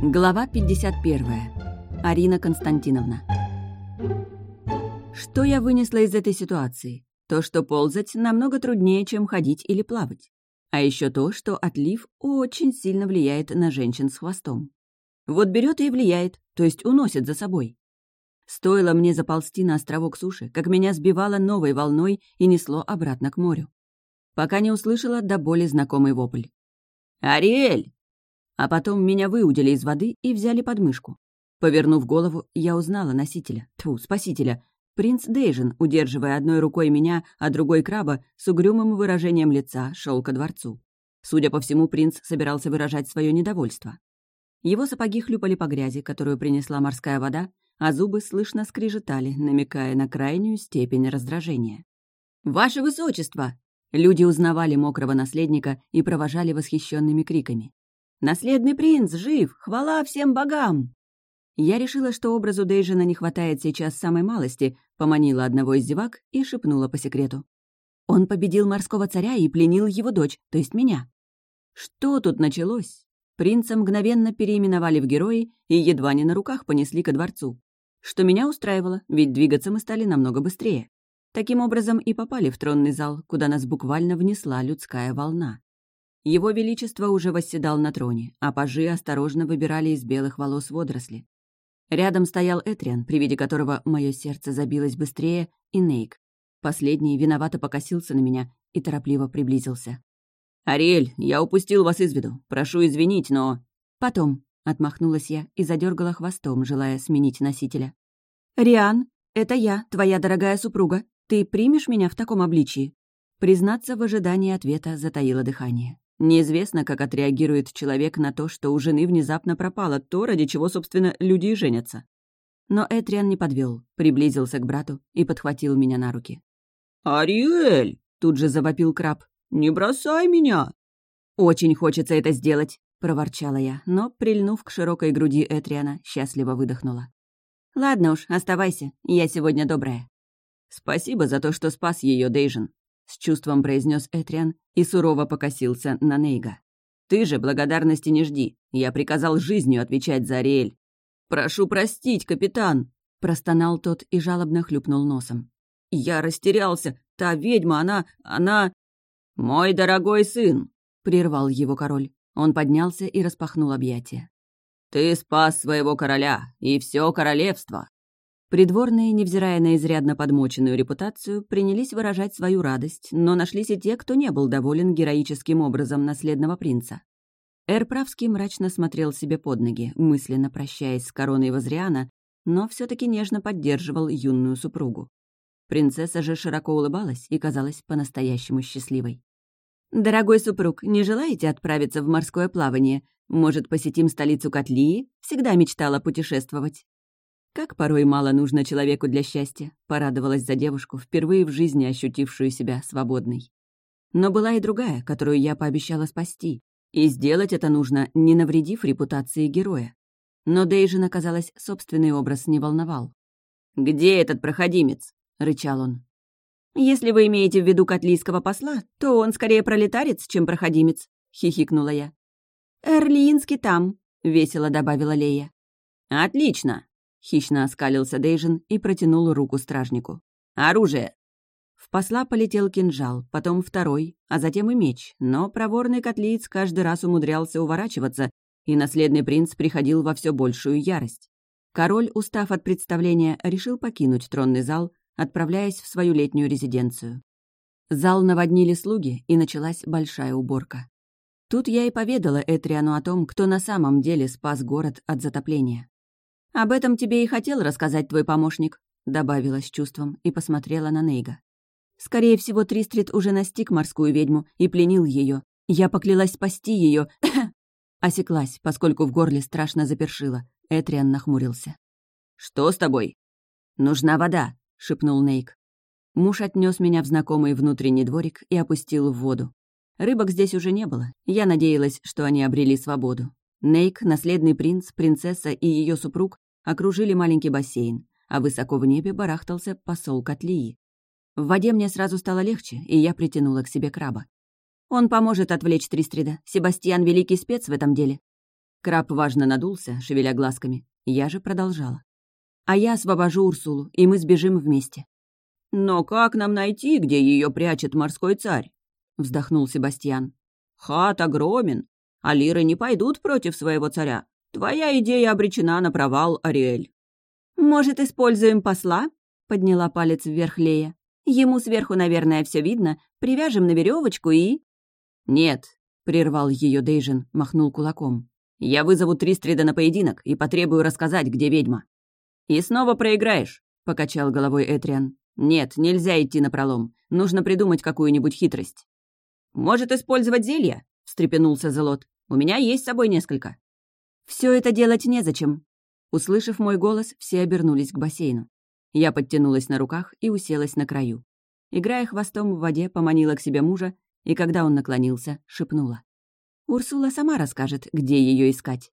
Глава 51. Арина Константиновна. Что я вынесла из этой ситуации? То, что ползать намного труднее, чем ходить или плавать. А еще то, что отлив очень сильно влияет на женщин с хвостом. Вот берет и влияет, то есть уносит за собой. Стоило мне заползти на островок суши, как меня сбивало новой волной и несло обратно к морю. Пока не услышала до боли знакомый вопль. «Ариэль!» А потом меня выудили из воды и взяли под мышку. Повернув голову, я узнала носителя, тьфу, спасителя, принц Дейжин, удерживая одной рукой меня, а другой краба, с угрюмым выражением лица шел ко дворцу. Судя по всему, принц собирался выражать свое недовольство. Его сапоги хлюпали по грязи, которую принесла морская вода, а зубы слышно скрижетали, намекая на крайнюю степень раздражения. «Ваше высочество!» Люди узнавали мокрого наследника и провожали восхищенными криками. «Наследный принц жив! Хвала всем богам!» Я решила, что образу Дейжина не хватает сейчас самой малости, поманила одного из зевак и шепнула по секрету. Он победил морского царя и пленил его дочь, то есть меня. Что тут началось? Принца мгновенно переименовали в герои и едва не на руках понесли ко дворцу. Что меня устраивало, ведь двигаться мы стали намного быстрее. Таким образом и попали в тронный зал, куда нас буквально внесла людская волна. Его Величество уже восседал на троне, а пажи осторожно выбирали из белых волос водоросли. Рядом стоял Этриан, при виде которого мое сердце забилось быстрее, и Нейк. Последний виновато покосился на меня и торопливо приблизился. «Ариэль, я упустил вас из виду. Прошу извинить, но...» «Потом», — отмахнулась я и задергала хвостом, желая сменить носителя. «Риан, это я, твоя дорогая супруга. Ты примешь меня в таком обличии?» Признаться, в ожидании ответа затаило дыхание. Неизвестно, как отреагирует человек на то, что у жены внезапно пропало то, ради чего, собственно, люди и женятся. Но Этриан не подвел, приблизился к брату и подхватил меня на руки. «Ариэль!» — тут же завопил краб. «Не бросай меня!» «Очень хочется это сделать», — проворчала я, но, прильнув к широкой груди Этриана, счастливо выдохнула. «Ладно уж, оставайся, я сегодня добрая». «Спасибо за то, что спас ее, Дейжин», с чувством произнес Этриан и сурово покосился на Нейга. «Ты же благодарности не жди. Я приказал жизнью отвечать за Ариэль». «Прошу простить, капитан!» — простонал тот и жалобно хлюпнул носом. «Я растерялся. Та ведьма, она... она...» «Мой дорогой сын!» — прервал его король. Он поднялся и распахнул объятия. «Ты спас своего короля и все королевство. Придворные, невзирая на изрядно подмоченную репутацию, принялись выражать свою радость, но нашлись и те, кто не был доволен героическим образом наследного принца. Эрправский мрачно смотрел себе под ноги, мысленно прощаясь с короной Возриана, но все таки нежно поддерживал юную супругу. Принцесса же широко улыбалась и казалась по-настоящему счастливой. «Дорогой супруг, не желаете отправиться в морское плавание? Может, посетим столицу Котлии? Всегда мечтала путешествовать». Как порой мало нужно человеку для счастья, порадовалась за девушку, впервые в жизни ощутившую себя свободной. Но была и другая, которую я пообещала спасти. И сделать это нужно, не навредив репутации героя. Но Дейжин, оказалось, собственный образ не волновал. «Где этот проходимец?» — рычал он. «Если вы имеете в виду котлийского посла, то он скорее пролетарец, чем проходимец», — хихикнула я. «Эрлиинский там», — весело добавила Лея. «Отлично. Хищно оскалился Дейжин и протянул руку стражнику. «Оружие!» В посла полетел кинжал, потом второй, а затем и меч, но проворный котлиец каждый раз умудрялся уворачиваться, и наследный принц приходил во все большую ярость. Король, устав от представления, решил покинуть тронный зал, отправляясь в свою летнюю резиденцию. Зал наводнили слуги, и началась большая уборка. Тут я и поведала Этриану о том, кто на самом деле спас город от затопления. «Об этом тебе и хотел рассказать твой помощник», — добавила с чувством и посмотрела на Нейга. «Скорее всего, Тристрит уже настиг морскую ведьму и пленил ее. Я поклялась спасти ее. Осеклась, поскольку в горле страшно запершила. Этриан нахмурился. «Что с тобой?» «Нужна вода», — шепнул Нейк. Муж отнес меня в знакомый внутренний дворик и опустил в воду. Рыбок здесь уже не было. Я надеялась, что они обрели свободу. Нейк, наследный принц, принцесса и ее супруг окружили маленький бассейн, а высоко в небе барахтался посол Котлии. В воде мне сразу стало легче, и я притянула к себе краба. Он поможет отвлечь Тристрида. Себастьян — великий спец в этом деле. Краб важно надулся, шевеля глазками. Я же продолжала. «А я освобожу Урсулу, и мы сбежим вместе». «Но как нам найти, где ее прячет морской царь?» — вздохнул Себастьян. «Хат огромен, а лиры не пойдут против своего царя. Твоя идея обречена на провал, Ариэль». «Может, используем посла?» — подняла палец вверх Лея. «Ему сверху, наверное, все видно. Привяжем на веревочку и...» «Нет», — прервал ее Дейжин, махнул кулаком. «Я вызову Тристрида на поединок и потребую рассказать, где ведьма». «И снова проиграешь», — покачал головой Этриан. «Нет, нельзя идти на пролом. Нужно придумать какую-нибудь хитрость». «Может, использовать зелья?» — встрепенулся Зелот. «У меня есть с собой несколько». Все это делать незачем». Услышав мой голос, все обернулись к бассейну. Я подтянулась на руках и уселась на краю. Играя хвостом в воде, поманила к себе мужа, и когда он наклонился, шепнула. «Урсула сама расскажет, где ее искать».